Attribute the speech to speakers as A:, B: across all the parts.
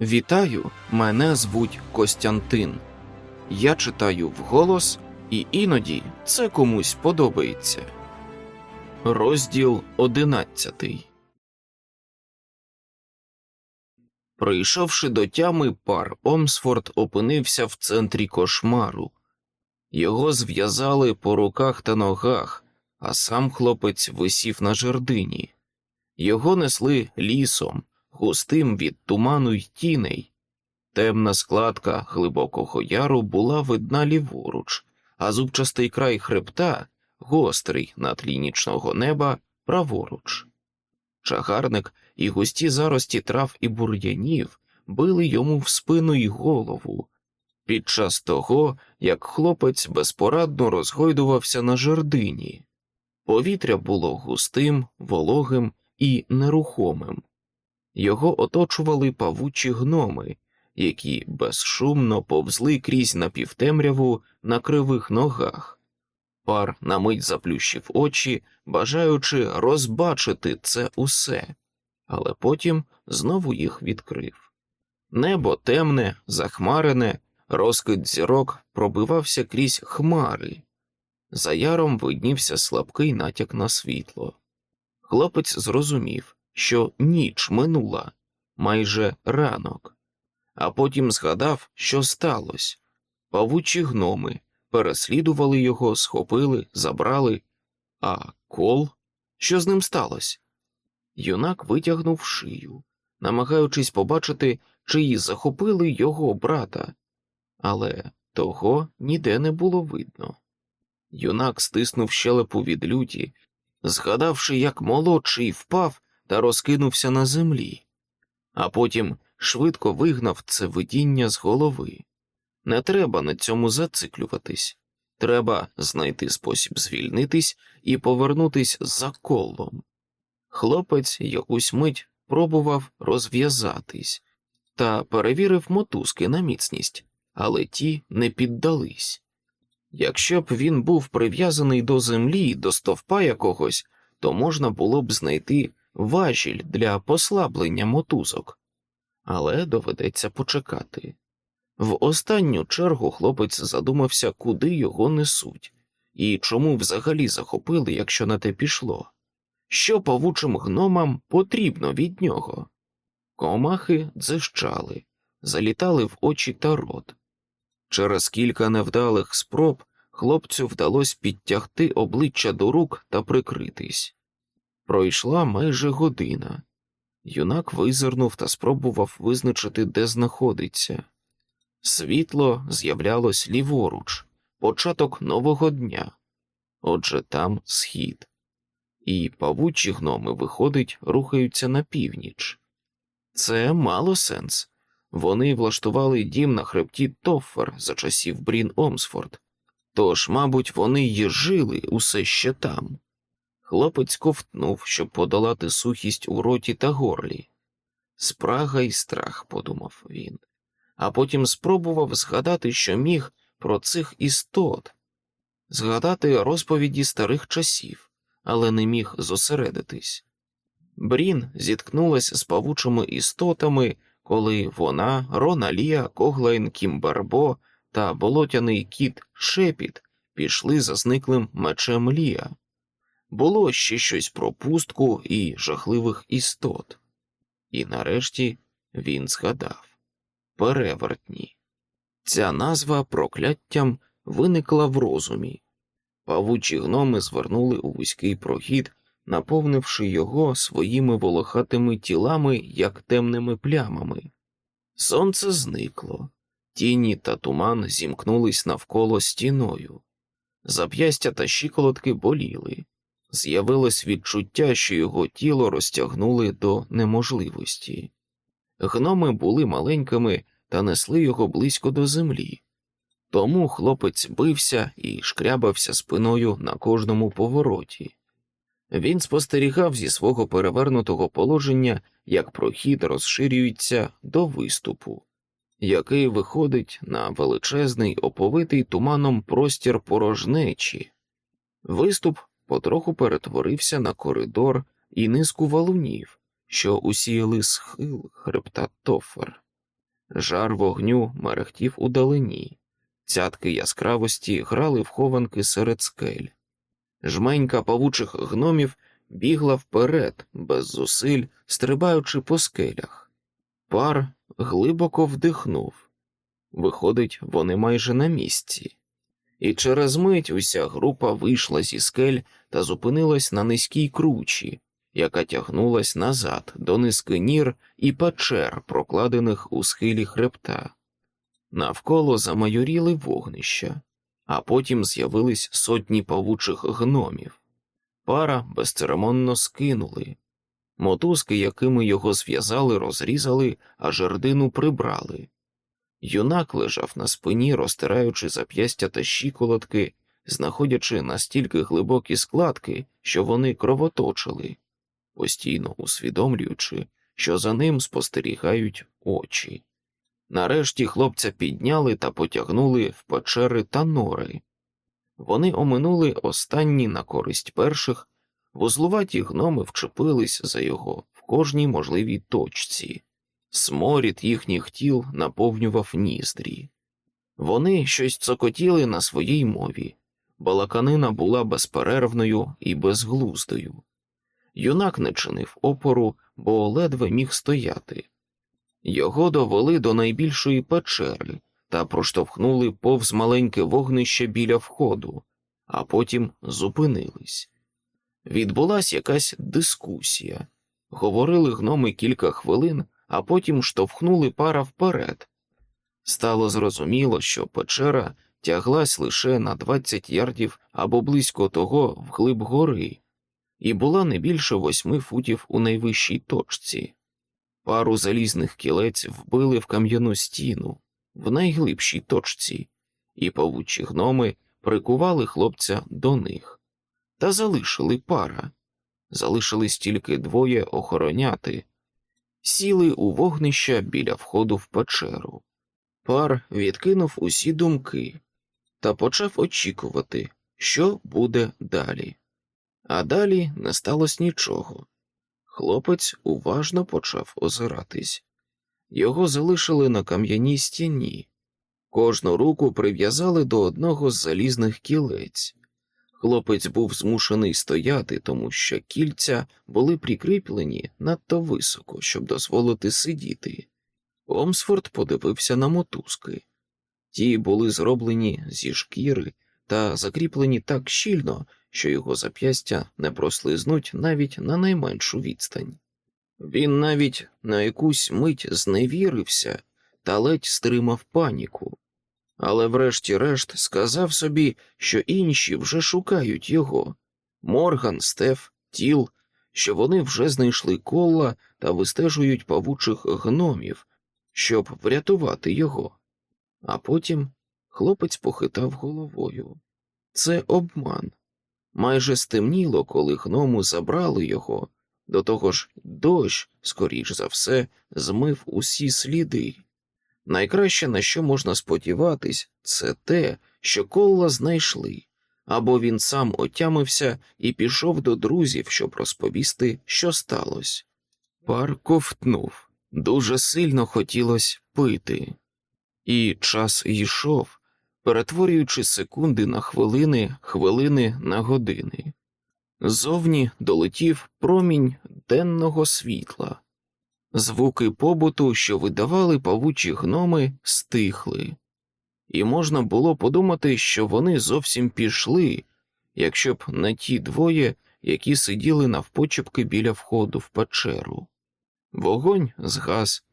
A: Вітаю, мене звуть Костянтин. Я читаю вголос, і іноді це комусь подобається. Розділ одинадцятий. Прийшовши до тями, пар Омсфорд опинився в центрі кошмару. Його зв'язали по руках та ногах, а сам хлопець висів на жердині. Його несли лісом, густим від туману й тіней. Темна складка глибокого яру була видна ліворуч, а зубчастий край хребта, гострий на тлі нічного неба, праворуч. Чагарник і густі зарості трав і бур'янів били йому в спину й голову під час того, як хлопець безпорадно розгойдувався на жердині. Повітря було густим, вологим і нерухомим. Його оточували павучі гноми, які безшумно повзли крізь напівтемряву на кривих ногах. Пар на мить заплющив очі, бажаючи розбачити це усе, але потім знову їх відкрив. Небо темне, захмарене, розкид зірок пробивався крізь хмари. За яром виднівся слабкий натяк на світло. Хлопець зрозумів, що ніч минула, майже ранок, а потім згадав, що сталося. Павучі гноми переслідували його, схопили, забрали. А кол? Що з ним сталося? Юнак витягнув шию, намагаючись побачити, чи захопили його брата, але того ніде не було видно. Юнак стиснув щелепу від люті, згадавши, як молодший впав та розкинувся на землі, а потім швидко вигнав це видіння з голови. Не треба на цьому зациклюватись, треба знайти спосіб звільнитись і повернутись за колом. Хлопець якусь мить пробував розв'язатись та перевірив мотузки на міцність, але ті не піддались. Якщо б він був прив'язаний до землі, до стовпа якогось, то можна було б знайти важіль для послаблення мотузок, але доведеться почекати. В останню чергу хлопець задумався, куди його несуть, і чому взагалі захопили, якщо на те пішло, що павучим гномам потрібно від нього. Комахи дзищали, залітали в очі та рот. Через кілька невдалих спроб хлопцю вдалося підтягти обличчя до рук та прикритись. Пройшла майже година. Юнак визирнув та спробував визначити, де знаходиться. Світло з'являлось ліворуч, початок нового дня. Отже, там схід, і павучі гноми, виходить, рухаються на північ. Це мало сенс. Вони влаштували дім на хребті Тоффер за часів Брін Омсфорд, тож, мабуть, вони й жили усе ще там. Хлопець ковтнув, щоб подолати сухість у роті та горлі. Спрага й страх, подумав він, а потім спробував згадати, що міг про цих істот, згадати розповіді старих часів, але не міг зосередитись. Брін зіткнулася з павучими істотами, коли вона, Рона Лія, Коглайн, Кімбарбо та болотяний кіт Шепіт пішли за зниклим мечем Лія. Було ще щось про пустку і жахливих істот. І нарешті він згадав перевертні. Ця назва прокляттям виникла в розумі. Павучі гноми звернули у вузький прохід, наповнивши його своїми волохатими тілами, як темними плямами. Сонце зникло, тіні та туман зімкнулись навколо стіною, зап'ястя та щиколотки боліли з'явилось відчуття, що його тіло розтягнули до неможливості. Гноми були маленькими та несли його близько до землі, тому хлопець бився і шкрябався спиною на кожному повороті. Він спостерігав зі свого перевернутого положення, як прохід розширюється до виступу, який виходить на величезний оповитий туманом простір порожнечі. Виступ потроху перетворився на коридор і низку валунів, що усіяли схил хребта Тофер. Жар вогню мерехтів удалині, цятки яскравості грали в хованки серед скель. Жменька павучих гномів бігла вперед, без зусиль, стрибаючи по скелях. Пар глибоко вдихнув. Виходить, вони майже на місці. І через мить уся група вийшла зі скель та зупинилась на низькій кручі, яка тягнулась назад до низки нір і печер, прокладених у схилі хребта. Навколо замайоріли вогнища, а потім з'явились сотні павучих гномів. Пара безцеремонно скинули. Мотузки, якими його зв'язали, розрізали, а жердину прибрали. Юнак лежав на спині, розтираючи зап'ястя та щиколотки, знаходячи настільки глибокі складки, що вони кровоточили, постійно усвідомлюючи, що за ним спостерігають очі. Нарешті хлопця підняли та потягнули в печери та нори. Вони оминули останні на користь перших, вузлуваті гноми вчепились за його в кожній можливій точці. Сморід їхніх тіл наповнював ніздрі. Вони щось цокотіли на своїй мові, балаканина була безперервною і безглуздою. Юнак не чинив опору, бо ледве міг стояти. Його довели до найбільшої печери та проштовхнули повз маленьке вогнище біля входу, а потім зупинились. Відбулась якась дискусія. Говорили гноми кілька хвилин, а потім штовхнули пара вперед. Стало зрозуміло, що печера тяглась лише на 20 ярдів або близько того вглиб гори, і була не більше восьми футів у найвищій точці. Пару залізних кілець вбили в кам'яну стіну в найглибшій точці, і павучі гноми прикували хлопця до них та залишили пара. Залишились тільки двоє охороняти, сіли у вогнища біля входу в печеру. Пар відкинув усі думки та почав очікувати, що буде далі. А далі не сталося нічого. Хлопець уважно почав озиратись. Його залишили на кам'яній стіні, кожну руку прив'язали до одного з залізних кілець. Хлопець був змушений стояти, тому що кільця були прикріплені надто високо, щоб дозволити сидіти. Омсфорд подивився на мотузки. Ті були зроблені зі шкіри та закріплені так щільно, що його зап'ястя не прослизнуть навіть на найменшу відстань. Він навіть на якусь мить зневірився та ледь стримав паніку, але врешті-решт сказав собі, що інші вже шукають його Морган, Стеф, Тіл, що вони вже знайшли кола та вистежують павучих гномів, щоб врятувати його. А потім хлопець похитав головою. Це обман. Майже стемніло, коли гному забрали його, до того ж, дощ, скоріш за все, змив усі сліди. Найкраще, на що можна сподіватись, це те, що Колла знайшли, або він сам отямився і пішов до друзів, щоб розповісти, що сталося. Пар ковтнув, дуже сильно хотілося пити, і час йшов, перетворюючи секунди на хвилини, хвилини на години. Зовні долетів промінь денного світла. Звуки побуту, що видавали павучі гноми, стихли, і можна було подумати, що вони зовсім пішли, якщо б не ті двоє, які сиділи навпочепки біля входу в печеру. Вогонь згас,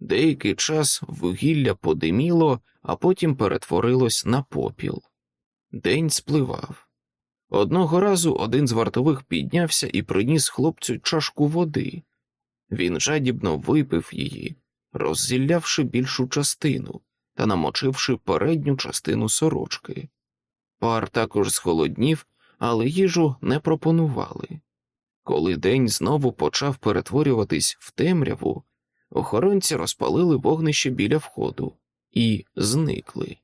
A: деякий час вугілля подиміло, а потім перетворилось на попіл. День спливав. Одного разу один з вартових піднявся і приніс хлопцю чашку води. Він жадібно випив її, роззіллявши більшу частину та намочивши передню частину сорочки. Пар також схолоднів, але їжу не пропонували. Коли день знову почав перетворюватись в темряву, охоронці розпалили вогнище біля входу і зникли.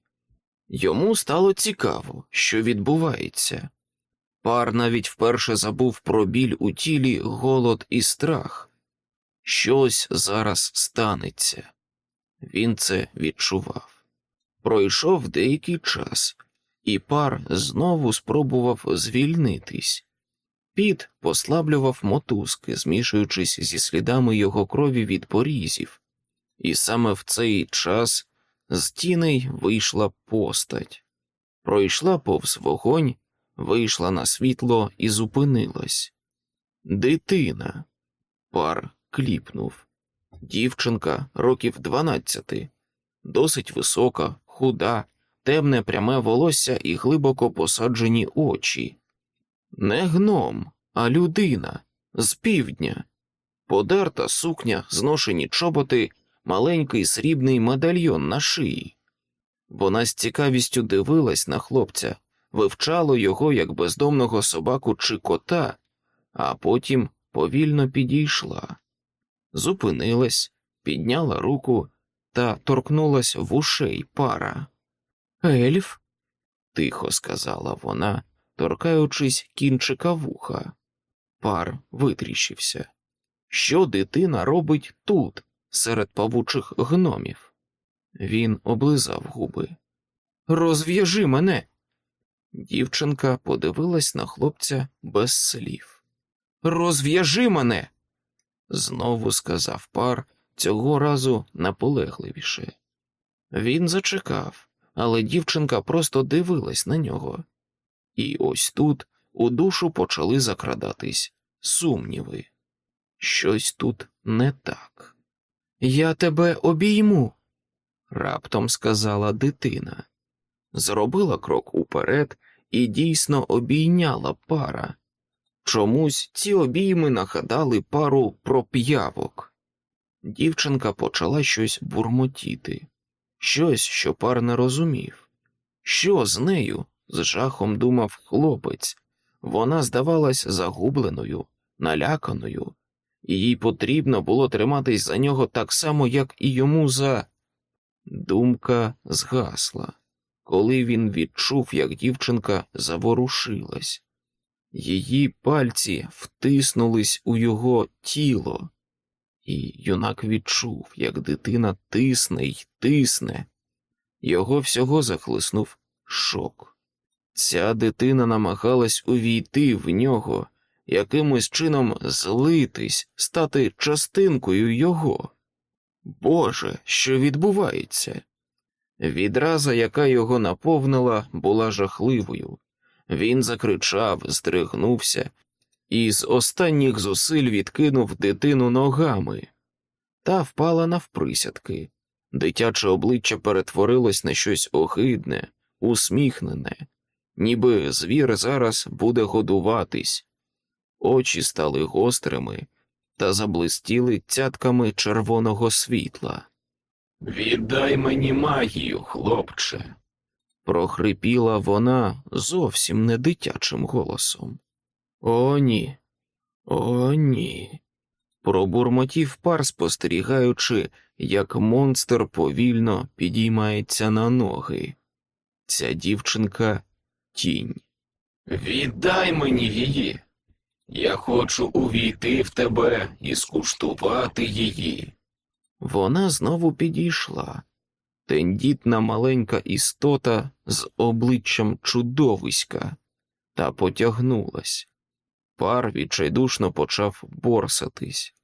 A: Йому стало цікаво, що відбувається. Пар навіть вперше забув про біль у тілі, голод і страх. Щось зараз станеться. Він це відчував. Пройшов деякий час, і пар знову спробував звільнитись. Піт послаблював мотузки, змішуючись зі слідами його крові від порізів, і саме в цей час з тіней вийшла постать, пройшла повз вогонь, вийшла на світло і зупинилась. Дитина. Пар кліпнув. Дівчинка років дванадцяти, досить висока, худа, темне пряме волосся і глибоко посаджені очі. Не гном, а людина з півдня, подерта сукня, зношені чоботи, маленький срібний медальйон на шиї. Вона з цікавістю дивилась на хлопця, вивчало його як бездомного собаку чи кота, а потім повільно підійшла, зупинилась, підняла руку та торкнулась в ушей пара. Ельф, тихо сказала вона, торкаючись кінчика вуха. Пар витріщився. Що дитина робить тут, серед павучих гномів? Він облизав губи. Розв'яжи мене. Дівчинка подивилась на хлопця без слів. Розв'яжи мене, знову сказав пар цього разу наполегливіше. Він зачекав, але дівчинка просто дивилась на нього. І ось тут у душу почали закрадатись сумніви. Щось тут не так. Я тебе обійму, раптом сказала дитина. Зробила крок уперед і дійсно обійняла пара. Чомусь ці обійми нагадали пару про п'явок. Дівчинка почала щось бурмотіти, щось, що пар не розумів. Що з нею? з жахом думав хлопець. Вона здавалась загубленою, наляканою, і їй потрібно було триматись за нього так само, як і йому за. Думка згасла, коли він відчув, як дівчинка заворушилась. Її пальці втиснулись у його тіло, і юнак відчув, як дитина тисне й тисне. Його всього захлиснув шок. Ця дитина намагалась увійти в нього, якимось чином злитись, стати частинкою його. Боже, що відбувається? Відраза, яка його наповнила, була жахливою. Він закричав, здригнувся і з останніх зусиль відкинув дитину ногами. Та впала навприсядки. Дитяче обличчя перетворилось на щось огидне, усміхнене, ніби звір зараз буде годуватись. Очі стали гострими та заблистіли цятками червоного світла. Віддай мені магію, хлопче, прохрипіла вона зовсім не дитячим голосом. О, ні, о, ні. Пробурмотів пар, спостерігаючи, як монстр повільно підіймається на ноги. Ця дівчинка тінь. Віддай мені її. Я хочу увійти в тебе і скуштувати її. Вона знову підійшла, тендітна маленька істота з обличчям чудовиська, та потягнулась. Пар відчайдушно почав борсатись.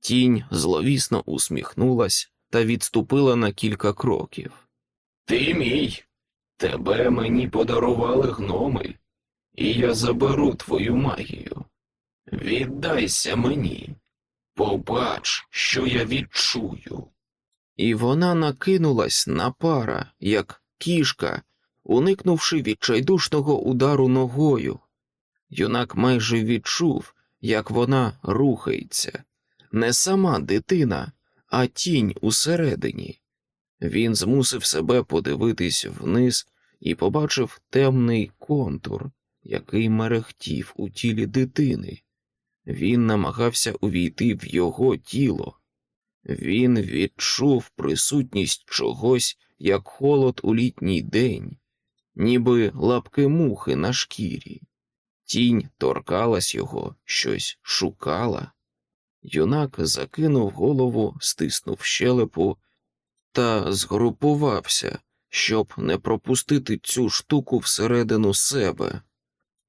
A: Тінь зловісно усміхнулась та відступила на кілька кроків. Ти мій, тебе мені подарували гноми, і я заберу твою магію. Віддайся мені, побач, що я відчую. І вона накинулась на пара, як кішка, уникнувши відчайдушного удару ногою. Юнак майже відчув, як вона рухається, не сама дитина, а тінь усередині. Він змусив себе подивитись вниз і побачив темний контур, який мерехтів у тілі дитини. Він намагався увійти в його тіло. Він відчув присутність чогось, як холод у літній день, ніби лапки мухи на шкірі. Тінь торкалась його, щось шукала. Юнак закинув голову, стиснув щелепу та згрупувався, щоб не пропустити цю штуку всередину себе,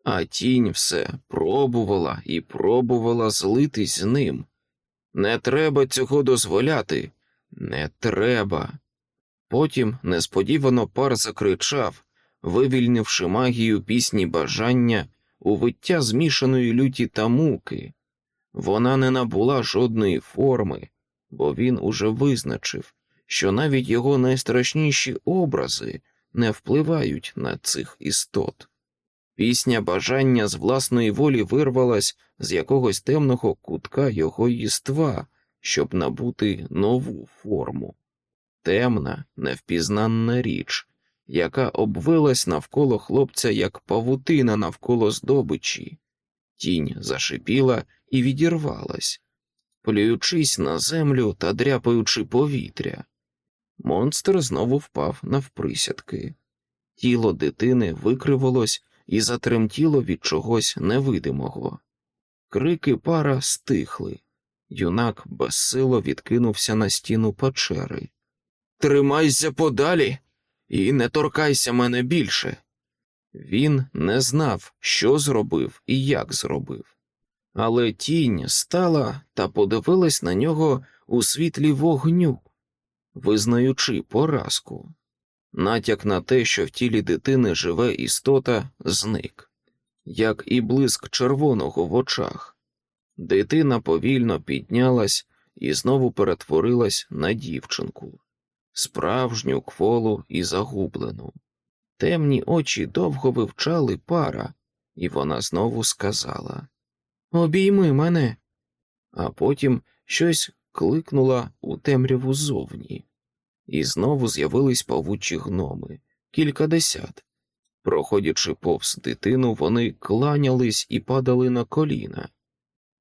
A: а тінь все пробувала і пробувала злитись з ним. Не треба цього дозволяти, не треба. Потім несподівано пар закричав, вивільнивши магію пісні бажання у виття змішаної люті та муки. Вона не набула жодної форми, бо він уже визначив, що навіть його найстрашніші образи не впливають на цих істот. Пісня бажання з власної волі вирвалась з якогось темного кутка його єства, щоб набути нову форму. Темна, невпізнанна річ, яка обвилась навколо хлопця, як павутина навколо здобичі. Тінь зашипіла і відірвалась, плюючись на землю та дряпаючи повітря. Монстр знову впав навприсядки. Тіло дитини викривалось і затремтіло від чогось невидимого. Крики пара стихли. Юнак безсило відкинувся на стіну печери. Тримайся подалі і не торкайся мене більше. Він не знав, що зробив і як зробив, але тінь стала та подивилась на нього у світлі вогню, визнаючи поразку. Натяк на те, що в тілі дитини живе істота, зник, як і блиск червоного в очах. Дитина повільно піднялась і знову перетворилась на дівчинку, справжню кволу і загублену. Темні очі довго вивчали пара, і вона знову сказала Обійми мене. А потім щось кликнула у темряву зовні, і знову з'явились павучі гноми, кількадесят. Проходячи повз дитину, вони кланялись і падали на коліна.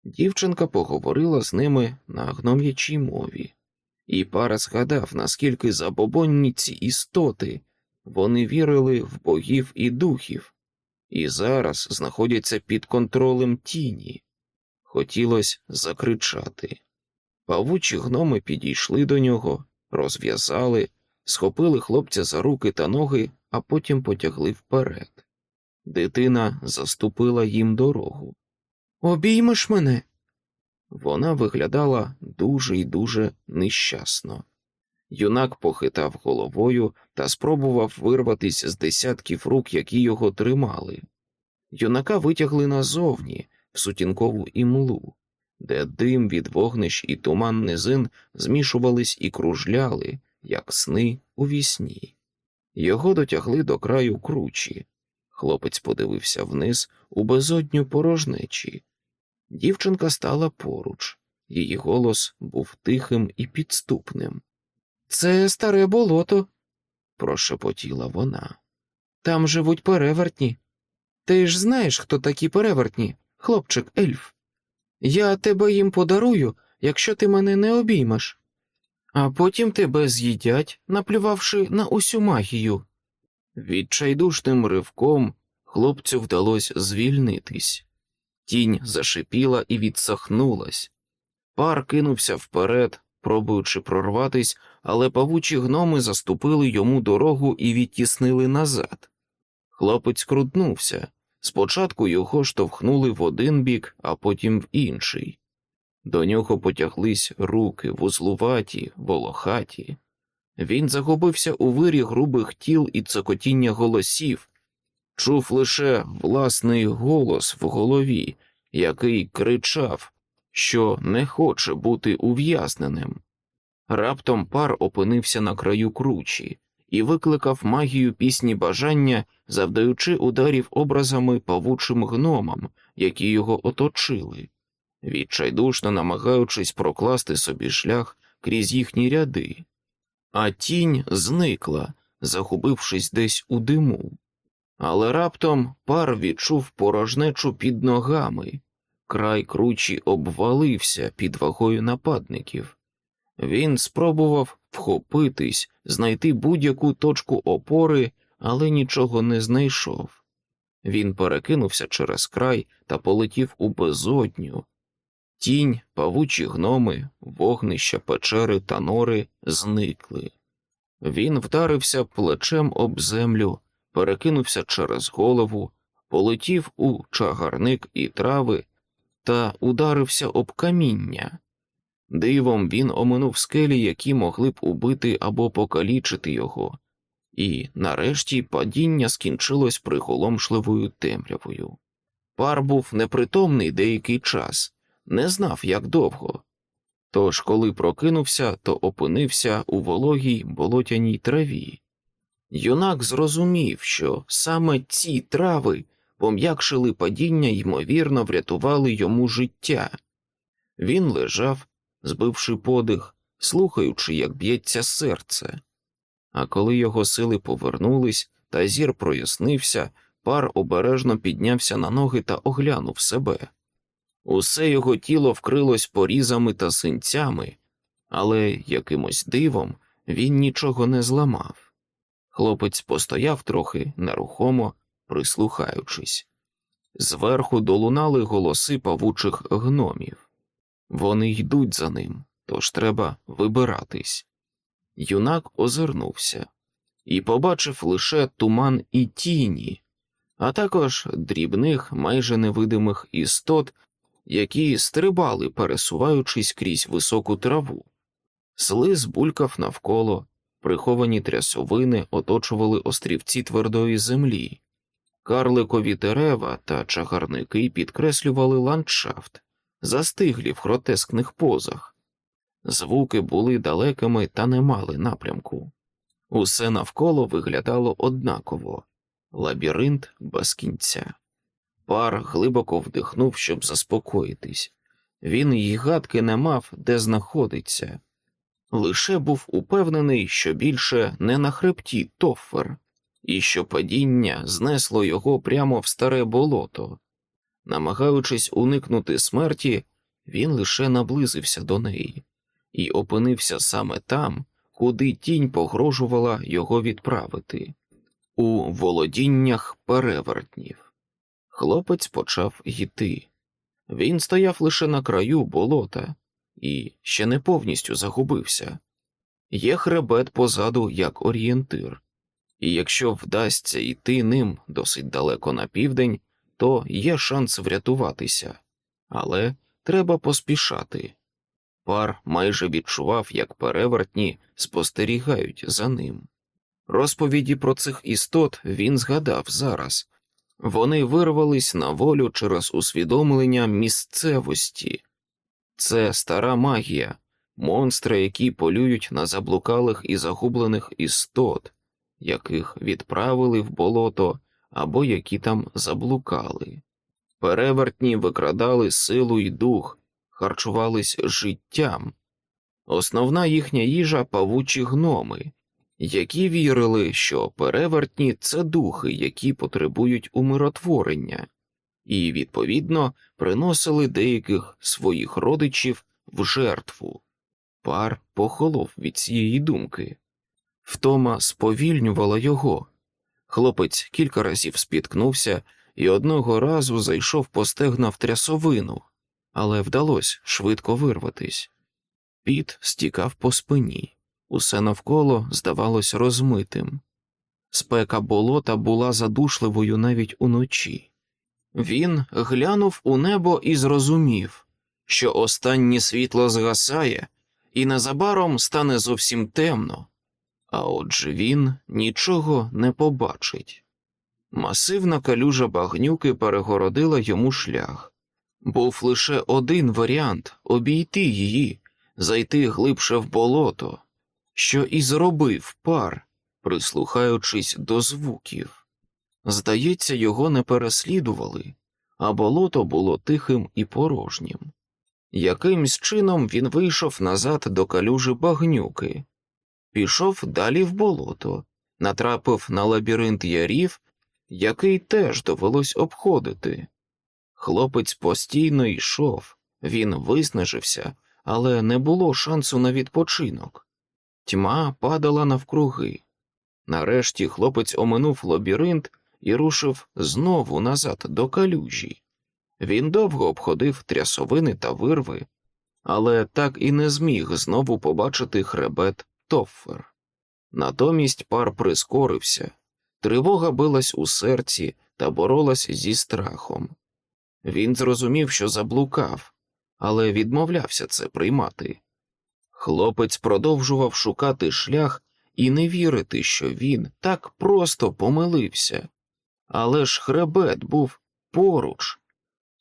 A: Дівчинка поговорила з ними на гном'ячій мові, і пара згадав, наскільки забобонні ці істоти вони вірили в богів і духів, і зараз знаходяться під контролем тіні. Хотілося закричати. Павучі гноми підійшли до нього, розв'язали, схопили хлопця за руки та ноги, а потім потягли вперед. Дитина заступила їм дорогу. Обіймеш мене. Вона виглядала дуже й дуже нещасно. Юнак похитав головою та спробував вирватись з десятків рук, які його тримали. Юнака витягли назовні, в сутінкову імлу, де дим від вогнищ і туман низин змішувались і кружляли, як сни у вісні. Його дотягли до краю кручі. Хлопець подивився вниз у безодню порожнечі. Дівчинка стала поруч, її голос був тихим і підступним. Це старе болото, прошепотіла вона. Там живуть перевертні. Ти ж знаєш, хто такі перевертні, хлопчик ельф. Я тебе їм подарую, якщо ти мене не обіймеш, а потім тебе з'їдять, наплювавши на усю магію. Відчайдушним ривком хлопцю вдалося звільнитись. Тінь зашипіла і відсахнулась. Пар кинувся вперед, пробуючи прорватись, але павучі гноми заступили йому дорогу і відтіснили назад. Хлопець крутнувся. Спочатку його штовхнули в один бік, а потім в інший. До нього потяглись руки, вузлуваті, волохаті. Він загубився у вирі грубих тіл і цокотіння голосів, чув лише власний голос в голові, який кричав, що не хоче бути ув'язненим. Раптом пар опинився на краю кручі і викликав магію пісні бажання, завдаючи ударів образами павучим гномам, які його оточили, відчайдушно намагаючись прокласти собі шлях крізь їхні ряди, а тінь зникла, загубившись десь у диму. Але раптом пар відчув порожнечу під ногами, край кручі обвалився під вагою нападників. Він спробував вхопитись, знайти будь-яку точку опори, але нічого не знайшов. Він перекинувся через край та полетів у безодню. Тінь, павучі гноми, вогнища, печери та нори зникли. Він вдарився плечем об землю, перекинувся через голову, полетів у чагарник і трави та ударився об каміння. Дивом він оминув скелі, які могли б убити або покалічити його, і нарешті падіння скінчилось приголомшливою темрявою. Пар був непритомний деякий час, не знав, як довго. Тож, коли прокинувся, то опинився у вологій болотяній траві. Юнак зрозумів, що саме ці трави пом'якшили падіння ймовірно, врятували йому життя. Він лежав, збивши подих, слухаючи, як б'ється серце. А коли його сили повернулись та зір прояснився, пар обережно піднявся на ноги та оглянув себе. Усе його тіло вкрилось порізами та синцями, але якимось дивом він нічого не зламав. Хлопець постояв трохи нерухомо, прислухаючись. Зверху долунали голоси павучих гномів. Вони йдуть за ним, тож треба вибиратись. Юнак озирнувся і побачив лише туман і тіні, а також дрібних, майже невидимих істот, які стрибали, пересуваючись крізь високу траву. Слиз булькав навколо, приховані трясовини оточували острівці твердої землі, карликові дерева та чагарники підкреслювали ландшафт, застиглі в гротескних позах. Звуки були далекими та не мали напрямку. Усе навколо виглядало однаково лабіринт без кінця. Пар глибоко вдихнув, щоб заспокоїтись. Він й гадки не мав, де знаходиться. Лише був упевнений, що більше не на хребті Тоффер, і що падіння знесло його прямо в старе болото. Намагаючись уникнути смерті, він лише наблизився до неї і опинився саме там, куди тінь погрожувала його відправити, у володіннях перевертнів. Хлопець почав йти. Він стояв лише на краю болота і ще не повністю загубився. Є хребет позаду як орієнтир, і якщо вдасться йти ним досить далеко на південь, то є шанс врятуватися, але треба поспішати. Пар майже відчував, як перевертні спостерігають за ним. Розповіді про цих істот він згадав зараз вони вирвались на волю через усвідомлення місцевості. Це стара магія, монстри, які полюють на заблукалих і загублених істот, яких відправили в болото або які там заблукали. Перевертні викрадали силу й дух, харчувались життям. Основна їхня їжа павучі гноми, які вірили, що перевертні це духи, які потребують умиротворення, і, відповідно, приносили деяких своїх родичів в жертву. Пар похолов від цієї думки. Втома сповільнювала його. Хлопець кілька разів спіткнувся і одного разу зайшов по стегна в трясовину, але вдалося швидко вирватись. Піт стікав по спині, усе навколо здавалось розмитим. Спека болота була задушливою навіть уночі. Він глянув у небо і зрозумів, що останнє світло згасає, і незабаром стане зовсім темно, а отже він нічого не побачить. Масивна калюжа багнюки перегородила йому шлях. Був лише один варіант обійти її, зайти глибше в болото, що і зробив пар, прислухаючись до звуків. Здається, його не переслідували, а болото було тихим і порожнім. Якимсь чином він вийшов назад до калюжі багнюки, пішов далі в болото, натрапив на лабіринт ярів, який теж довелось обходити. Хлопець постійно йшов, він виснажився, але не було шансу на відпочинок. Тьма падала навкруги. Нарешті хлопець оминув лабіринт і рушив знову назад до калюжі. Він довго обходив трясовини та вирви, але так і не зміг знову побачити хребет Тоффер. Натомість пар прискорився, тривога билась у серці та боролась зі страхом. Він зрозумів, що заблукав, але відмовлявся це приймати. Хлопець продовжував шукати шлях і не вірити, що він так просто помилився. Але ж хребет був поруч.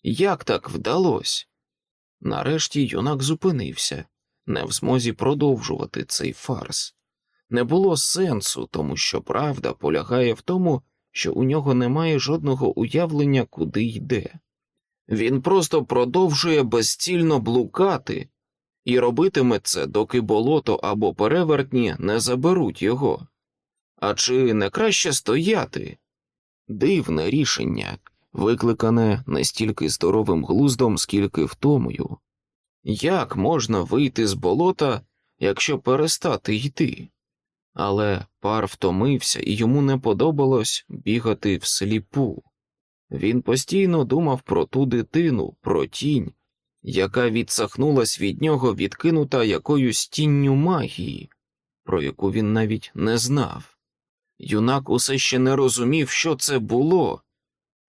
A: Як так вдалося? Нарешті юнак зупинився, не в змозі продовжувати цей фарс. Не було сенсу, тому що правда полягає в тому, що у нього немає жодного уявлення, куди йде. Він просто продовжує безцільно блукати і робитиме це, доки болото або перевертні не заберуть його. А чи не краще стояти? Дивне рішення, викликане не стільки здоровим глуздом, скільки втомою. Як можна вийти з болота, якщо перестати йти? Але пар втомився і йому не подобалось бігати всліпу. Він постійно думав про ту дитину, про тінь, яка відсахнулась від нього, відкинута якоюсь тінню магії, про яку він навіть не знав. Юнак усе ще не розумів, що це було,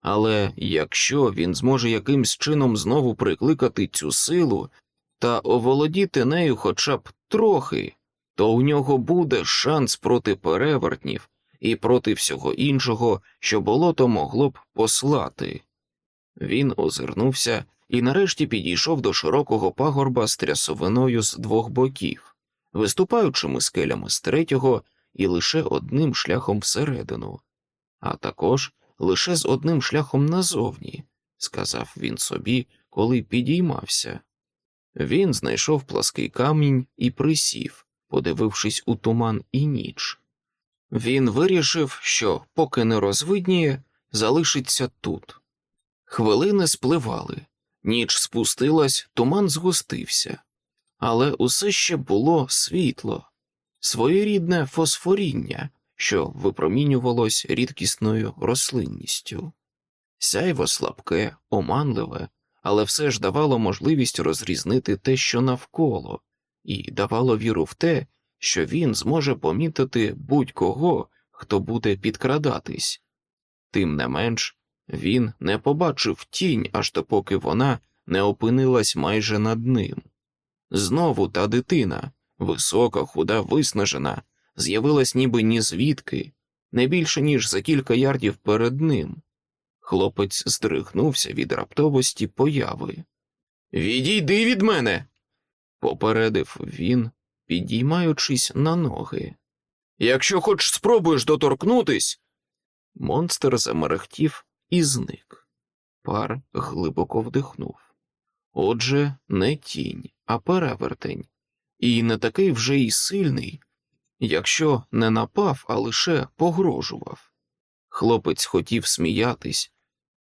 A: але якщо він зможе якимсь чином знову прикликати цю силу та оволодіти нею хоча б трохи, то у нього буде шанс проти перевертнів і проти всього іншого, що болото могло б послати. Він озирнувся і нарешті підійшов до широкого пагорба з трясовиною з двох боків, виступаючими скелями з третього і лише одним шляхом всередину, а також лише з одним шляхом назовні, сказав він собі, коли підіймався. Він знайшов плаский камінь і присів, подивившись у туман і ніч. Він вирішив, що, поки не розвидніє, залишиться тут. Хвилини спливали, ніч спустилась, туман згустився, але усе ще було світло, своєрідне фосфоріння, що випромінювалось рідкісною рослинністю. Сяйво слабке, оманливе, але все ж давало можливість розрізнити те, що навколо, і давало віру в те, що він зможе помітити будь-кого, хто буде підкрадатись. Тим не менш, він не побачив тінь, аж допоки вона не опинилась майже над ним. Знову та дитина, висока, худа, виснажена, з'явилась ніби ні звідки, не більше ніж за кілька ярдів перед ним. Хлопець здригнувся від раптовості появи. Відійди від мене, попередив він, підіймаючись на ноги. Якщо хоч спробуєш доторкнутись. Монстр замерехтів і зник. Пар глибоко вдихнув. Отже, не тінь, а перевертень, і не такий вже й сильний, якщо не напав, а лише погрожував. Хлопець хотів сміятись,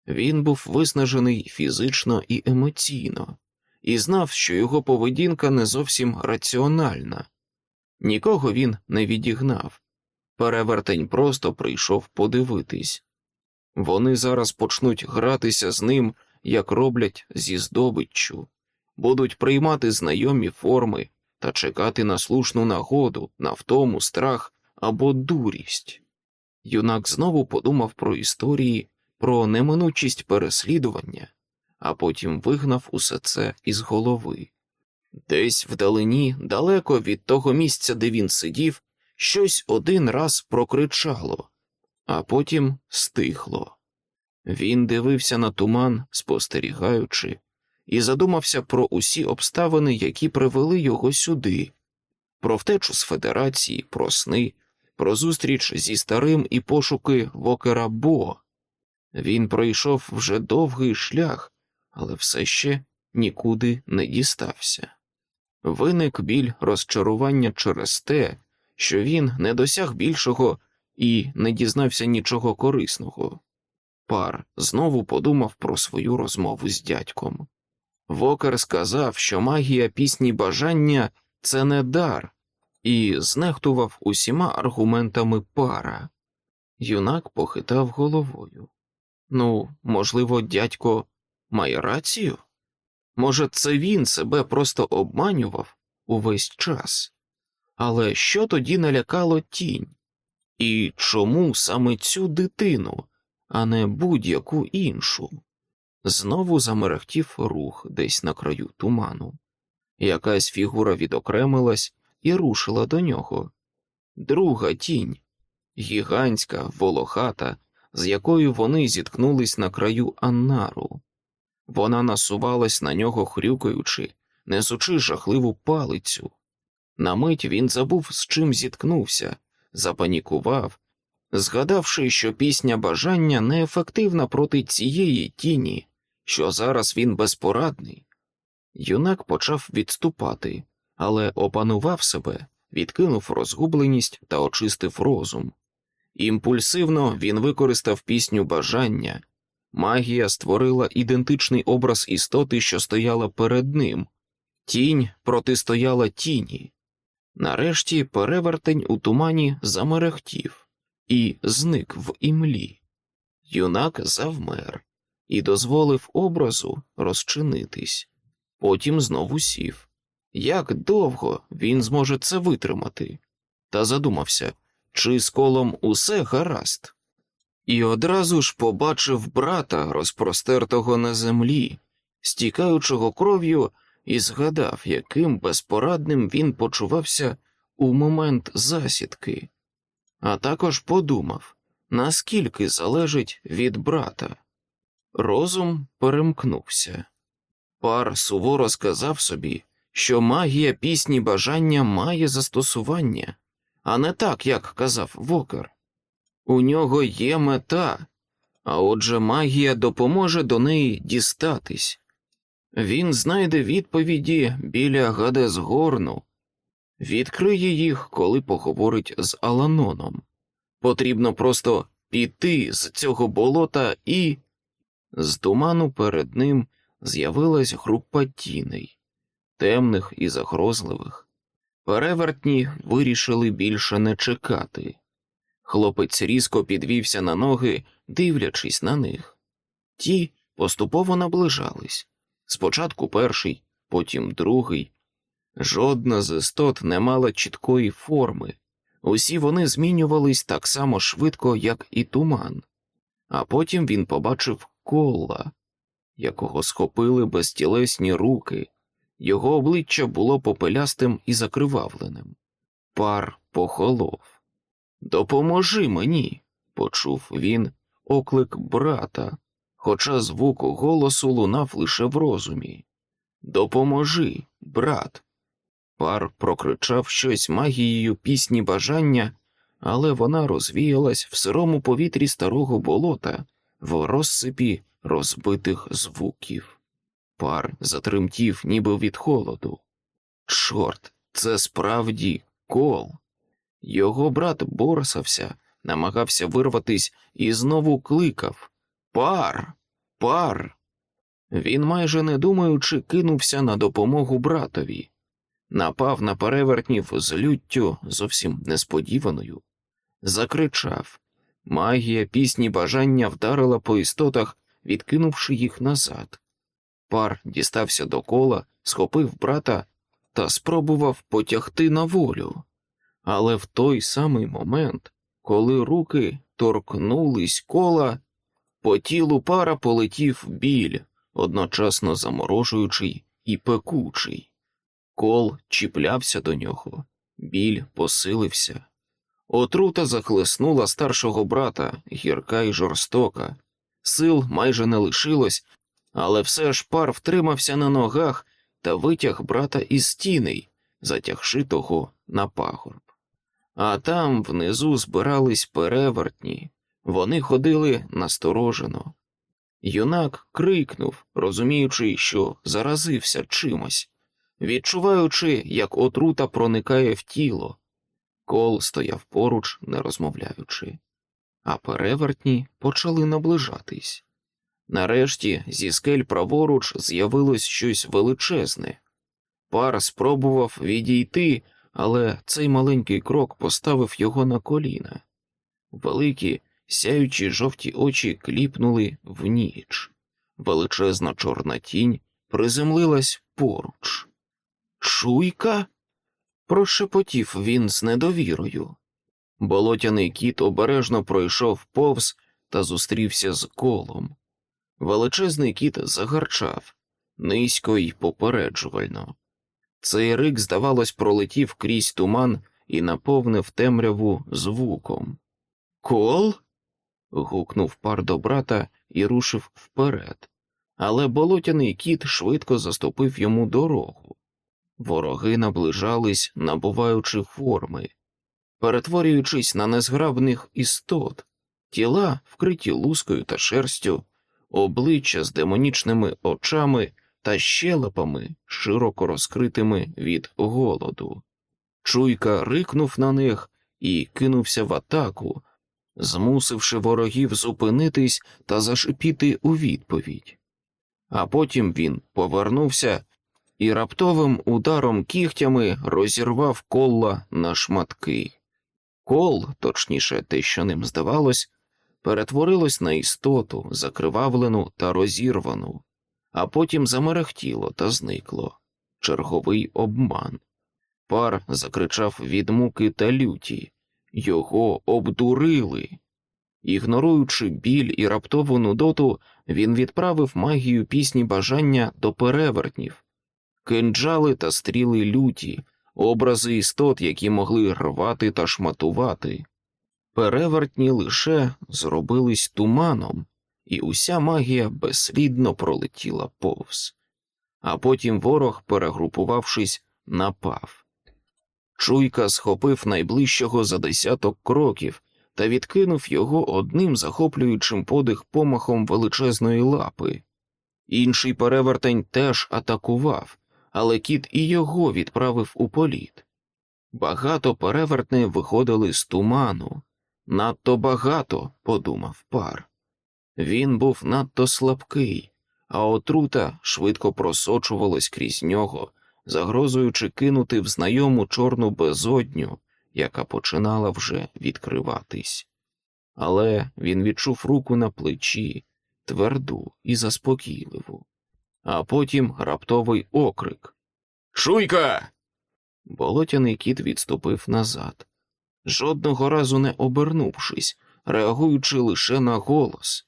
A: він був виснажений фізично і емоційно, і знав, що його поведінка не зовсім раціональна. Нікого він не відігнав. Перевертень просто прийшов подивитись. Вони зараз почнуть гратися з ним, як роблять зі здобиччю, будуть приймати знайомі форми та чекати на слушну нагоду, на втому, страх або дурість. Юнак знову подумав про історії, про неминучість переслідування, а потім вигнав усе це із голови. Десь вдалині, далеко від того місця, де він сидів, щось один раз прокричало, а потім стихло. Він дивився на туман, спостерігаючи, і задумався про усі обставини, які привели його сюди, про втечу з федерації, про сни, про зустріч зі старим і пошуки Вокера Бо. Він пройшов вже довгий шлях, але все ще нікуди не дістався. Виник біль розчарування через те, що він не досяг більшого і не дізнався нічого корисного. Пар знову подумав про свою розмову з дядьком. Вокер сказав, що магія пісні бажання це не дар, і знехтував усіма аргументами пара. Юнак похитав головою. Ну, можливо, дядько має рацію? Може, це він себе просто обманював увесь час? Але що тоді налякало тінь? І чому саме цю дитину, а не будь-яку іншу? Знову замерехтів рух десь на краю туману. Якась фігура відокремилась і рушила до нього. Друга тінь, гігантська, волохата, з якою вони зіткнулись на краю Аннару. Вона насувалась на нього, хрюкаючи, несучи жахливу палицю. На мить він забув, з чим зіткнувся, запанікував, згадавши, що пісня бажання неефективна проти цієї тіні, що зараз він безпорадний. Юнак почав відступати, але опанував себе, відкинув розгубленість та очистив розум. Імпульсивно він використав пісню бажання. Магія створила ідентичний образ істоти, що стояла перед ним. Тінь протистояла тіні. Нарешті перевертень у тумані замерехтів і зник в імлі. Юнак завмер і дозволив образу розчинитись. Потім знову сів. Як довго він зможе це витримати? Та задумався, чи з колом усе гаразд. І одразу ж побачив брата, розпростертого на землі, стікаючого кров'ю, і згадав, яким безпорадним він почувався у момент засідки, а також подумав, наскільки залежить від брата. Розум перемкнувся. Пар суворо сказав собі, що магія пісні бажання має застосування, а не так, як казав Вокер. У нього є мета, а отже, магія допоможе до неї дістатись. Він знайде відповіді біля Гадесгорну, відкриє їх, коли поговорить з Аланоном. Потрібно просто піти з цього болота і. З туману перед ним з'явилась група тіней, темних і загрозливих. Перевертні вирішили більше не чекати. Хлопець різко підвівся на ноги, дивлячись на них. Ті поступово наближались. Спочатку перший, потім другий. Жодна з істот не мала чіткої форми, усі вони змінювались так само швидко, як і туман, а потім він побачив кола, якого схопили безтілесні руки, його обличчя було попелястим і закривавленим. Пар похолов. Допоможи мені, почув він оклик брата, хоча звук голосу лунав лише в розумі. Допоможи, брат. Пар прокричав щось магією пісні бажання, але вона розвіялась в сирому повітрі старого болота в розсипі розбитих звуків. Пар затремтів, ніби від холоду. Чорт, це справді кол. Його брат борсався, намагався вирватись і знову кликав Пар, пар. Він, майже не думаючи, кинувся на допомогу братові, напав на перевертнів з люттю зовсім несподіваною, закричав. Магія пісні бажання вдарила по істотах, відкинувши їх назад. Пар дістався до кола, схопив брата та спробував потягти на волю. Але в той самий момент, коли руки торкнулись кола, по тілу пара полетів біль, одночасно заморожуючий і пекучий. Кол чіплявся до нього, біль посилився. Отрута захлеснула старшого брата, гірка й жорстока. Сил майже не лишилось, але все ж пар втримався на ногах та витяг брата із стіни, затягши того на пагорб. А там внизу збирались перевертні, вони ходили насторожено. Юнак крикнув, розуміючи, що заразився чимось, відчуваючи, як отрута проникає в тіло. Кол стояв поруч, не розмовляючи, а перевертні почали наближатись. Нарешті зі скель праворуч з'явилось щось величезне. Пар спробував відійти, але цей маленький крок поставив його на коліна. Великі, сяючі жовті очі кліпнули в ніч. Величезна чорна тінь приземлилась поруч. Чуйка? прошепотів він з недовірою. Болотяний кіт обережно пройшов повз та зустрівся з колом. Величезний кіт загарчав низько й попереджувально. Цей рик, здавалось, пролетів крізь туман і наповнив темряву звуком. Кол? Гукнув пар до брата і рушив вперед, але болотяний кіт швидко заступив йому дорогу. Вороги наближались, набуваючи форми, перетворюючись на незграбних істот, тіла, вкриті лускою та шерстю, обличчя з демонічними очами та щелепами, широко розкритими від голоду. Чуйка рикнув на них і кинувся в атаку, змусивши ворогів зупинитись та зашипіти у відповідь. А потім він повернувся і раптовим ударом кігтями розірвав колла на шматки. Кол, точніше, те, що ним здавалось, перетворилось на істоту, закривавлену та розірвану, а потім замерехтіло та зникло. Черговий обман. Пар закричав від муки та люті. Його обдурили. Ігноруючи біль і раптову нудоту, він відправив магію пісні бажання до перевертнів, кинджали та стріли люті, образи істот, які могли рвати та шматувати. Перевертні лише зробились туманом, і уся магія безслідно пролетіла повз. А потім ворог, перегрупувавшись, напав. Чуйка схопив найближчого за десяток кроків та відкинув його одним захоплюючим подих помахом величезної лапи. Інший перевертень теж атакував, але кіт і його відправив у політ. Багато перевертни виходили з туману, надто багато, подумав пар. Він був надто слабкий, а отрута швидко просочувалась крізь нього, загрозуючи кинути в знайому чорну безодню, яка починала вже відкриватись. Але він відчув руку на плечі, тверду і заспокійливу, а потім раптовий окрик Шуйка! Болотяний кіт відступив назад, жодного разу не обернувшись, реагуючи лише на голос.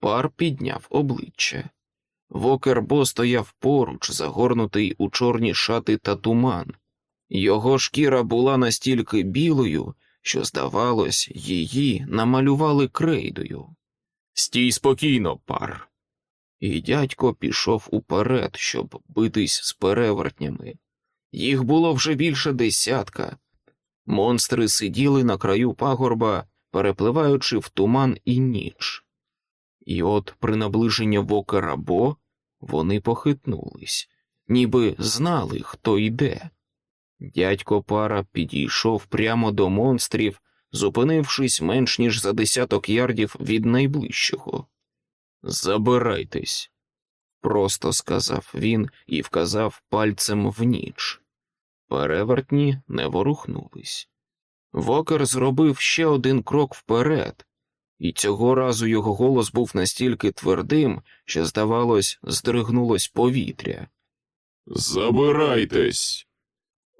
A: Пар підняв обличчя. Вокербо стояв поруч, загорнутий у чорні шати та туман. Його шкіра була настільки білою, що, здавалось, її намалювали крейдою. Стій спокійно, пар. І дядько пішов уперед, щоб битись з перевертнями. Їх було вже більше десятка. Монстри сиділи на краю пагорба, перепливаючи в туман і ніч. І от при наближенні вокера Бо вони похитнулись, ніби знали, хто йде. Дядько пара підійшов прямо до монстрів, зупинившись менш ніж за десяток ярдів від найближчого. Забирайтесь, просто сказав він і вказав пальцем в ніч. Перевертні не ворухнулись. Вокер зробив ще один крок вперед, і цього разу його голос був настільки твердим, що, здавалось, здригнулось повітря.
B: Забирайтесь.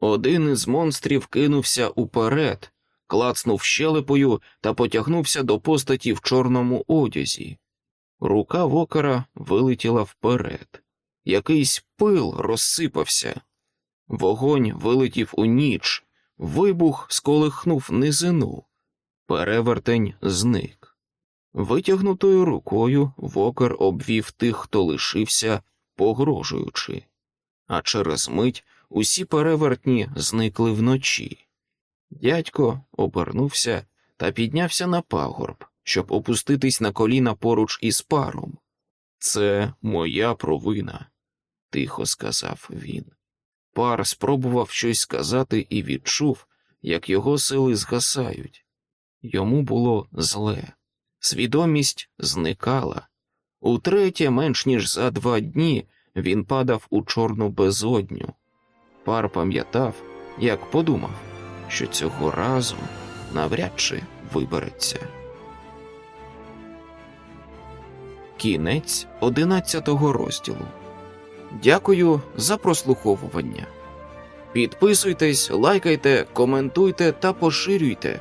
A: Один із монстрів кинувся уперед, клацнув щелепою та потягнувся до постаті в чорному одязі. Рука вокера вилетіла вперед. Якийсь пил розсипався. Вогонь вилетів у ніч, вибух сколихнув низину. Перевертень зник. Витягнутою рукою вокер обвів тих, хто лишився, погрожуючи, а через мить усі перевертні зникли вночі. Дядько обернувся та піднявся на пагорб, щоб опуститись на коліна поруч із паром. Це моя провина, тихо сказав він. Пар спробував щось сказати і відчув, як його сили згасають. Йому було зле, свідомість зникала. Утретє, менш ніж за два дні, він падав у чорну безодню. Пар пам'ятав, як подумав, що цього разу навряд чи вибереться. Кінець одинадцятого розділу. Дякую за прослуховування. Підписуйтесь, лайкайте, коментуйте та поширюйте.